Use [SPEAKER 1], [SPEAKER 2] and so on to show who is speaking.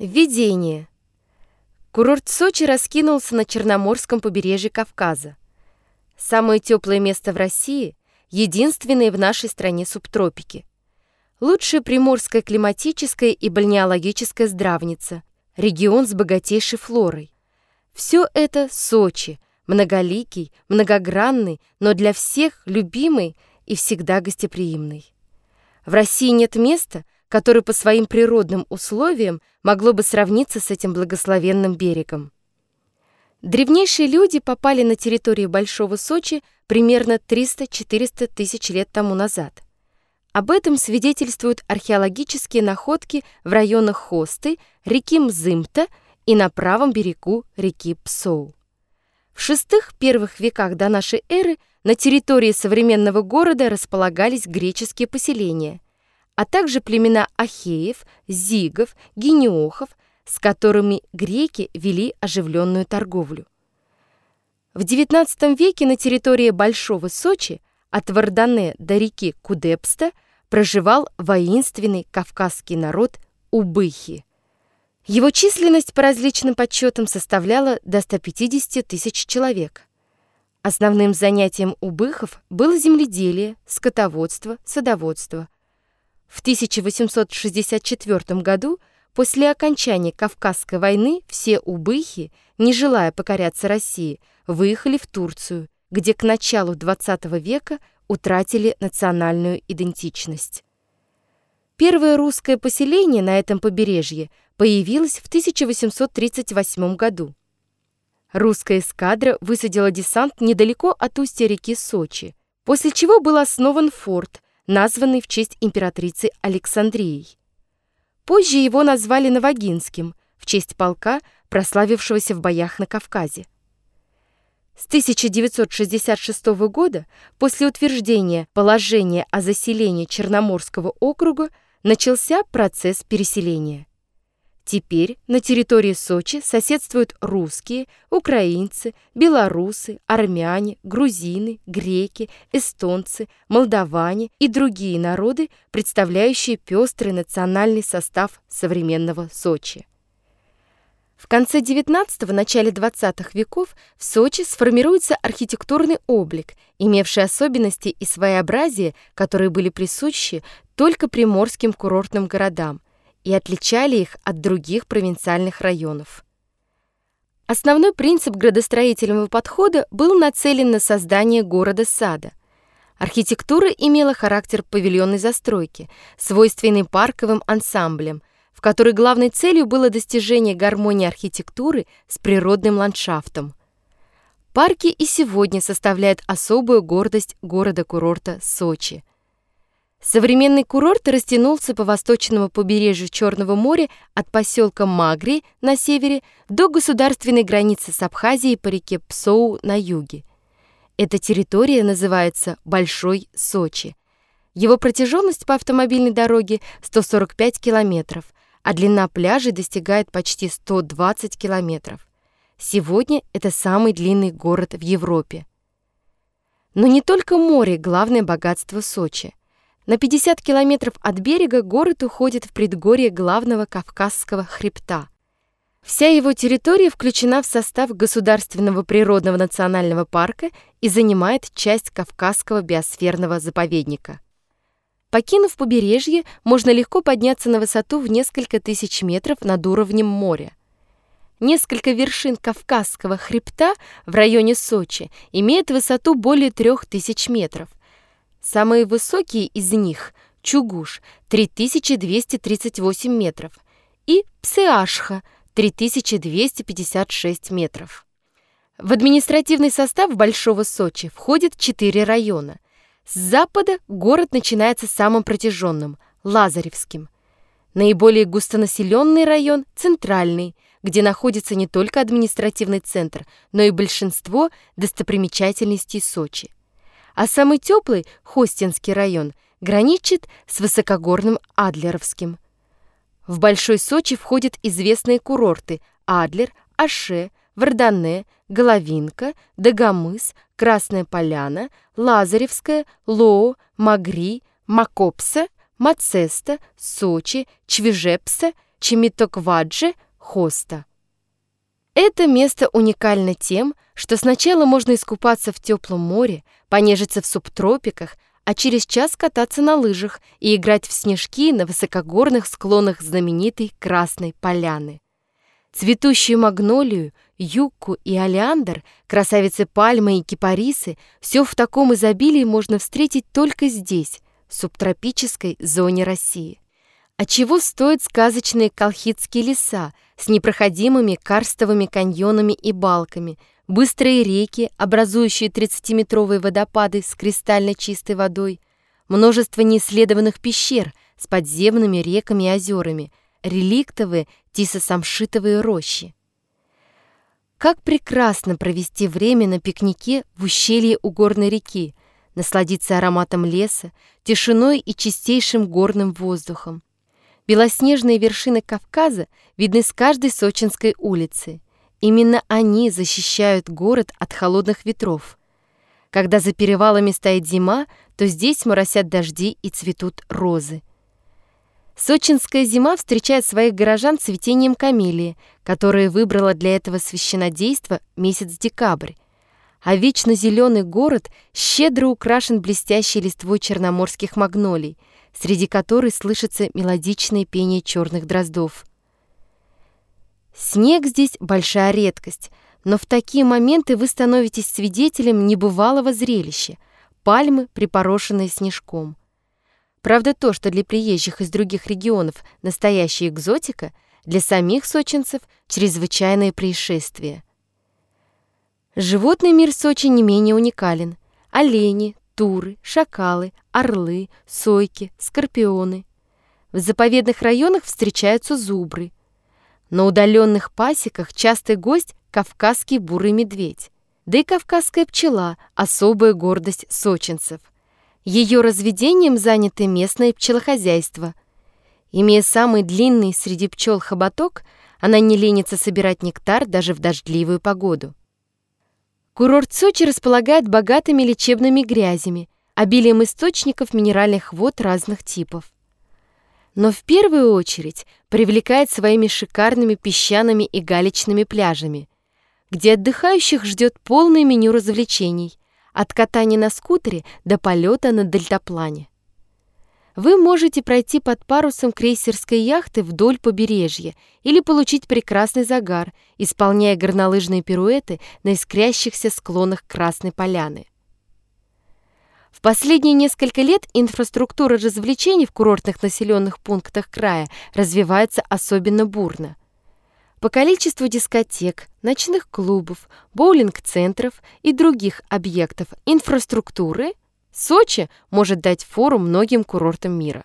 [SPEAKER 1] Введение. Курорт Сочи раскинулся на Черноморском побережье Кавказа. Самое теплое место в России, единственное в нашей стране субтропики. Лучшая приморская климатическая и бальнеологическая здравница, регион с богатейшей флорой. Все это Сочи, многоликий, многогранный, но для всех любимый и всегда гостеприимный. В России нет места, которое по своим природным условиям могло бы сравниться с этим благословенным берегом. Древнейшие люди попали на территорию Большого Сочи примерно 300-400 тысяч лет тому назад. Об этом свидетельствуют археологические находки в районах Хосты, реки Мзымта и на правом берегу реки Псоу. В шестых первых веках до нашей эры на территории современного города располагались греческие поселения, а также племена ахеев, зигов, гениохов, с которыми греки вели оживленную торговлю. В XIX веке на территории Большого Сочи от Вардане до реки Кудепста проживал воинственный кавказский народ Убыхи. Его численность по различным подсчетам составляла до 150 тысяч человек. Основным занятием убыхов было земледелие, скотоводство, садоводство. В 1864 году После окончания Кавказской войны все убыхи, не желая покоряться России, выехали в Турцию, где к началу XX века утратили национальную идентичность. Первое русское поселение на этом побережье появилось в 1838 году. Русская эскадра высадила десант недалеко от устья реки Сочи, после чего был основан форт, названный в честь императрицы Александрией. Позже его назвали Новогинским в честь полка, прославившегося в боях на Кавказе. С 1966 года, после утверждения положения о заселении Черноморского округа, начался процесс переселения. Теперь на территории Сочи соседствуют русские, украинцы, белорусы, армяне, грузины, греки, эстонцы, молдаване и другие народы, представляющие пестрый национальный состав современного Сочи. В конце XIX – начале XX веков в Сочи сформируется архитектурный облик, имевший особенности и своеобразие, которые были присущи только приморским курортным городам – и отличали их от других провинциальных районов. Основной принцип градостроительного подхода был нацелен на создание города-сада. Архитектура имела характер павильонной застройки, свойственной парковым ансамблям, в которой главной целью было достижение гармонии архитектуры с природным ландшафтом. Парки и сегодня составляют особую гордость города-курорта Сочи – Современный курорт растянулся по восточному побережью Черного моря от поселка Магри на севере до государственной границы с Абхазией по реке Псоу на юге. Эта территория называется Большой Сочи. Его протяженность по автомобильной дороге 145 километров, а длина пляжей достигает почти 120 километров. Сегодня это самый длинный город в Европе. Но не только море – главное богатство Сочи. На 50 километров от берега город уходит в предгорье главного Кавказского хребта. Вся его территория включена в состав Государственного природного национального парка и занимает часть Кавказского биосферного заповедника. Покинув побережье, можно легко подняться на высоту в несколько тысяч метров над уровнем моря. Несколько вершин Кавказского хребта в районе Сочи имеют высоту более 3000 метров. Самые высокие из них – Чугуш – 3238 метров и Псеашха – 3256 метров. В административный состав Большого Сочи входит четыре района. С запада город начинается самым протяженным – Лазаревским. Наиболее густонаселенный район – Центральный, где находится не только административный центр, но и большинство достопримечательностей Сочи а самый теплый, Хостинский район, граничит с высокогорным Адлеровским. В Большой Сочи входят известные курорты Адлер, Аше, Вардане, Головинка, Дагомыс, Красная Поляна, Лазаревская, Лоо, Магри, Макопса, Мацеста, Сочи, Чвежепса, Чемитокваджи Хоста. Это место уникально тем, что сначала можно искупаться в теплом море, понежиться в субтропиках, а через час кататься на лыжах и играть в снежки на высокогорных склонах знаменитой Красной Поляны. Цветущую магнолию, юкку и олеандр, красавицы пальмы и кипарисы – все в таком изобилии можно встретить только здесь, в субтропической зоне России. А чего стоят сказочные колхидские леса с непроходимыми карстовыми каньонами и балками, быстрые реки, образующие 30-метровые водопады с кристально чистой водой, множество неисследованных пещер с подземными реками и озерами, реликтовые тисосамшитовые рощи. Как прекрасно провести время на пикнике в ущелье у горной реки, насладиться ароматом леса, тишиной и чистейшим горным воздухом. Белоснежные вершины Кавказа видны с каждой сочинской улицы. Именно они защищают город от холодных ветров. Когда за перевалами стоит зима, то здесь моросят дожди и цветут розы. Сочинская зима встречает своих горожан цветением камелии, которое выбрала для этого священодейства месяц декабрь. А вечно зеленый город щедро украшен блестящей листвой черноморских магнолий, среди которой слышится мелодичное пение черных дроздов. Снег здесь большая редкость, но в такие моменты вы становитесь свидетелем небывалого зрелища — пальмы, припорошенные снежком. Правда, то, что для приезжих из других регионов настоящая экзотика, для самих сочинцев — чрезвычайное происшествие. Животный мир Сочи не менее уникален. Олени, туры, шакалы, орлы, сойки, скорпионы. В заповедных районах встречаются зубры. На удаленных пасеках частый гость — кавказский бурый медведь. Да и кавказская пчела — особая гордость сочинцев. Ее разведением заняты местное пчелохозяйство. Имея самый длинный среди пчел хоботок, она не ленится собирать нектар даже в дождливую погоду. Курорт Сочи располагает богатыми лечебными грязями, обилием источников минеральных вод разных типов. Но в первую очередь привлекает своими шикарными песчаными и галечными пляжами, где отдыхающих ждет полное меню развлечений, от катания на скутере до полета на дельтаплане. Вы можете пройти под парусом крейсерской яхты вдоль побережья или получить прекрасный загар, исполняя горнолыжные пируэты на искрящихся склонах Красной Поляны. В последние несколько лет инфраструктура развлечений в курортных населенных пунктах края развивается особенно бурно. По количеству дискотек, ночных клубов, боулинг-центров и других объектов инфраструктуры Сочи может дать фору многим курортам мира.